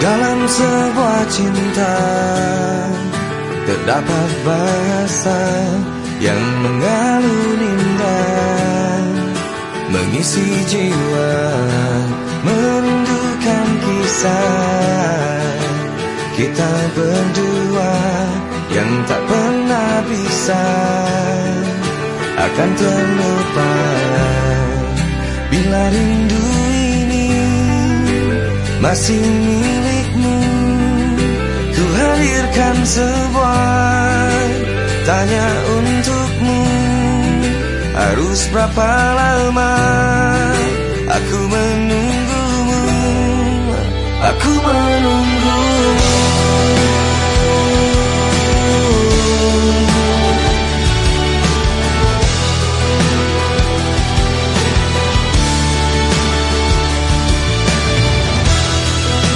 dalam sebuah cinta Terdapat bahasa yang mengalun indah. Mengisi jiwa Merindukan kisah. Kita berdua yang tak pernah bisa Akan terlupa masih milikmu Ku hadirkan sebuah tanya untukmu. Harus berapa lama aku menunggumu? Aku menunggumu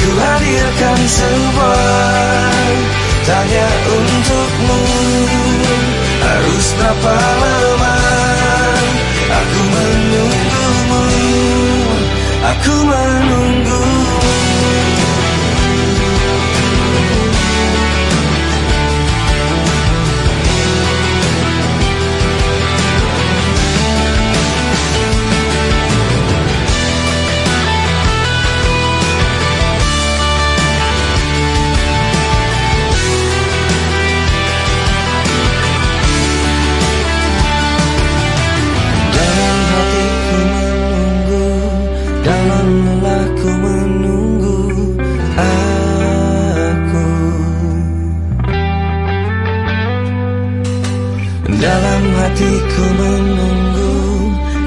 Ku hadirkan sebuah tanya untukmu. Harus berapa lama aku menunggumu? Aku menunggumu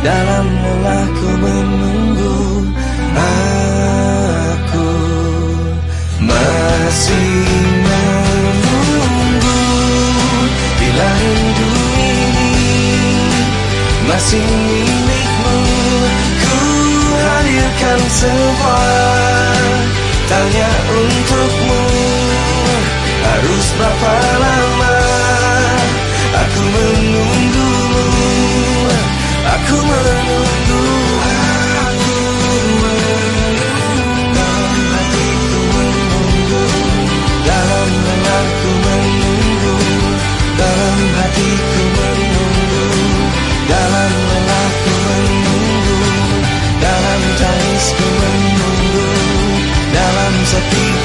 Dalam lelahku menunggu Aku. Masih menunggu Bila rindu ini masih milikmu Ku hadirkan sebuah a ti.